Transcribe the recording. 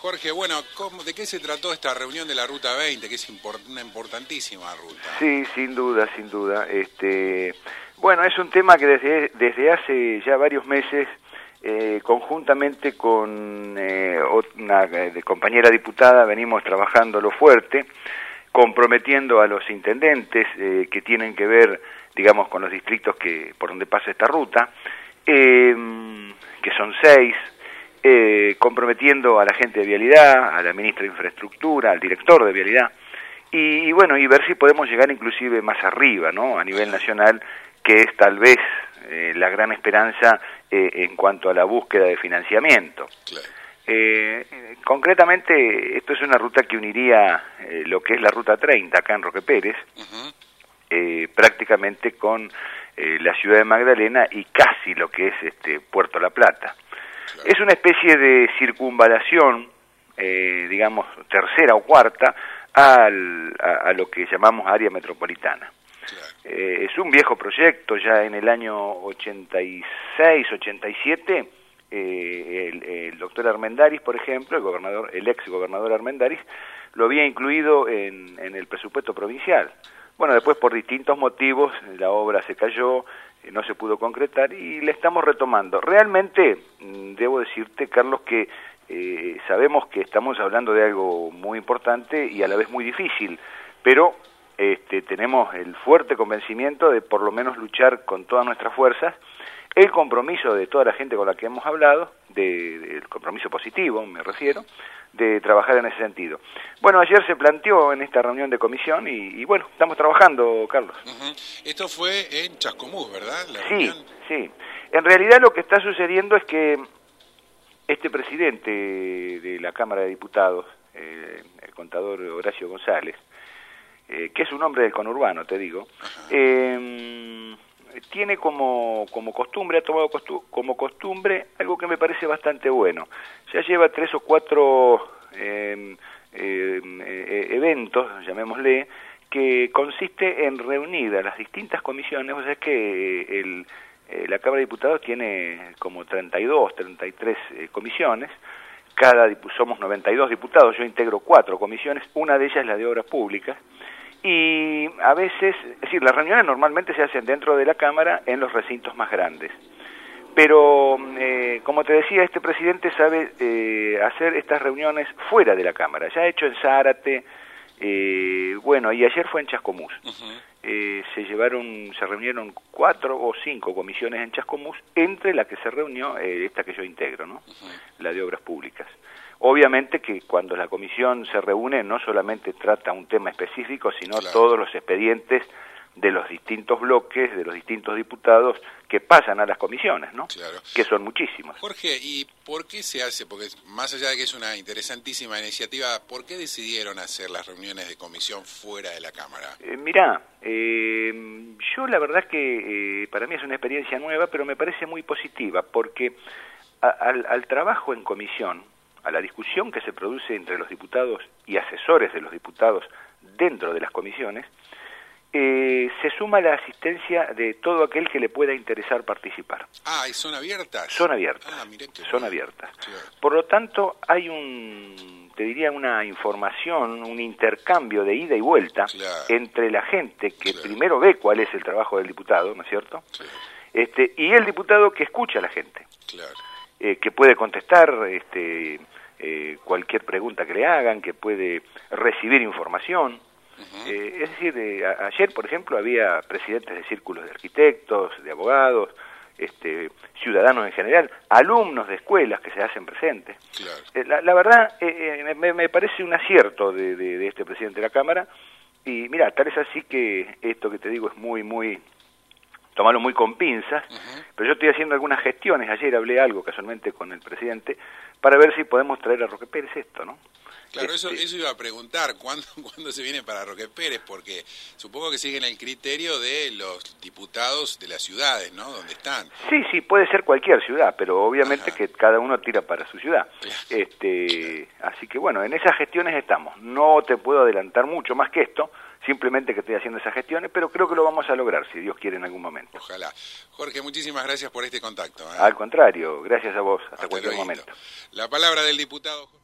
Jorge, bueno, ¿de qué se trató esta reunión de la Ruta 20, que es una importantísima ruta? Sí, sin duda, sin duda. Este, bueno, es un tema que desde, desde hace ya varios meses, eh, conjuntamente con eh, una eh, compañera diputada, venimos trabajándolo fuerte, comprometiendo a los intendentes que tienen que ver, digamos, con los distritos que por donde pasa esta ruta, que son seis, eh, comprometiendo a la gente de Vialidad, a la ministra de Infraestructura, al director de Vialidad, y, bueno, y ver si podemos llegar inclusive más arriba, ¿no? A nivel nacional, que es tal vez eh, la gran esperanza eh, en cuanto a la búsqueda de financiamiento. concretamente, esto es una ruta que uniría lo que es la ruta 30 acá en Roque Pérez, prácticamente con la ciudad de Magdalena y casi lo que es este Puerto La Plata. Es una especie de circunvalación, eh, digamos, tercera o cuarta, al, a, lo que llamamos área metropolitana. Eh, es un viejo proyecto, ya en el año 86, 87, eh, el, el, doctor Armendaris, por ejemplo, el gobernador, el ex gobernador Armendaris, lo había incluido en, en el presupuesto provincial. Bueno, después por distintos motivos la obra se cayó, no se pudo concretar y le estamos retomando. Realmente, mm, debo decirte, Carlos, que eh, sabemos que estamos hablando de algo muy importante y a la vez muy difícil, pero este, tenemos el fuerte convencimiento de por lo menos luchar con todas nuestras fuerzas, el compromiso de toda la gente con la que hemos hablado, de, el compromiso positivo me refiero, de trabajar en ese sentido. Bueno, ayer se planteó en esta reunión de comisión y, bueno, estamos trabajando, Carlos. Esto fue en Chascomús, ¿verdad? sí, sí. En realidad lo que está sucediendo es que este presidente de la Cámara de Diputados, eh, el contador Horacio González, eh, que es un hombre del conurbano, te digo, eh, tiene como, como costumbre, ha tomado como costumbre algo que me parece bastante bueno. Ya lleva tres o cuatro em, eh, eventos, llamémosle, que consiste en reunir a las distintas comisiones, o sea, que el, eh, la Cámara de Diputados tiene como 32, 33 eh, comisiones, cada somos 92 diputados, yo integro cuatro comisiones, una de ellas es la de Obras Públicas, y a veces, es decir, las reuniones normalmente se hacen dentro de la Cámara en los recintos más grandes. Pero, eh, como te decía, este presidente sabe eh, hacer estas reuniones fuera de la Cámara. Ya ha hecho en Zárate, eh, bueno, y ayer fue en Chascomús. se llevaron, se reunieron cuatro o cinco comisiones en Chascomús, entre la que se reunió esta que yo integro, ¿no? La de Obras Públicas. Obviamente que cuando la comisión se reúne no solamente trata un tema específico, sino todos los expedientes de los distintos bloques, de los distintos diputados que pasan a las comisiones, ¿no? Claro. Que son muchísimos. Jorge, ¿y por qué se hace? Porque más allá de que es una interesantísima iniciativa, ¿por qué decidieron hacer las reuniones de comisión fuera de la Cámara? Eh, mirá, eh, yo la verdad que eh, para mí es una experiencia nueva, pero me parece muy positiva, porque al trabajo en comisión, a la discusión que se produce entre los diputados y asesores de los diputados dentro de las comisiones, eh, se suma la asistencia de todo aquel que le pueda interesar participar. Ah, ¿y son abiertas? Son abiertas. Ah, son abiertas. Por lo tanto, hay un, te diría, una información, un intercambio de ida y vuelta entre la gente que primero ve cuál es el trabajo del diputado, ¿no es cierto? Este, y el diputado que escucha a la gente. Claro. Eh, que puede contestar este, eh, cualquier pregunta que le hagan, que puede recibir información. Eh, es decir, ayer, por ejemplo, había presidentes de círculos de arquitectos, de abogados, este, ciudadanos en general, alumnos de escuelas que se hacen presentes. la, verdad, me, parece un acierto de, de, este presidente de la Cámara. Y mira, tal es así que esto que te digo es muy, muy tomarlo muy con pinzas, pero yo estoy haciendo algunas gestiones, ayer hablé algo casualmente con el presidente, para ver si podemos traer a Roque Pérez esto, ¿no? Claro, eso, este eso iba a preguntar, ¿cuándo, ¿cuándo se viene para Roque Pérez? Porque supongo que siguen el criterio de los diputados de las ciudades, ¿no? Donde están. Sí, sí, puede ser cualquier ciudad, pero obviamente que cada uno tira para su ciudad. Este, Así que bueno, en esas gestiones estamos. No te puedo adelantar mucho más que esto, simplemente que estoy haciendo esas gestiones, pero creo que lo vamos a lograr, si Dios quiere, en algún momento. Ojalá. Jorge, muchísimas gracias por este contacto. ¿eh? Al contrario, gracias a vos, hasta, cualquier momento. La palabra del diputado...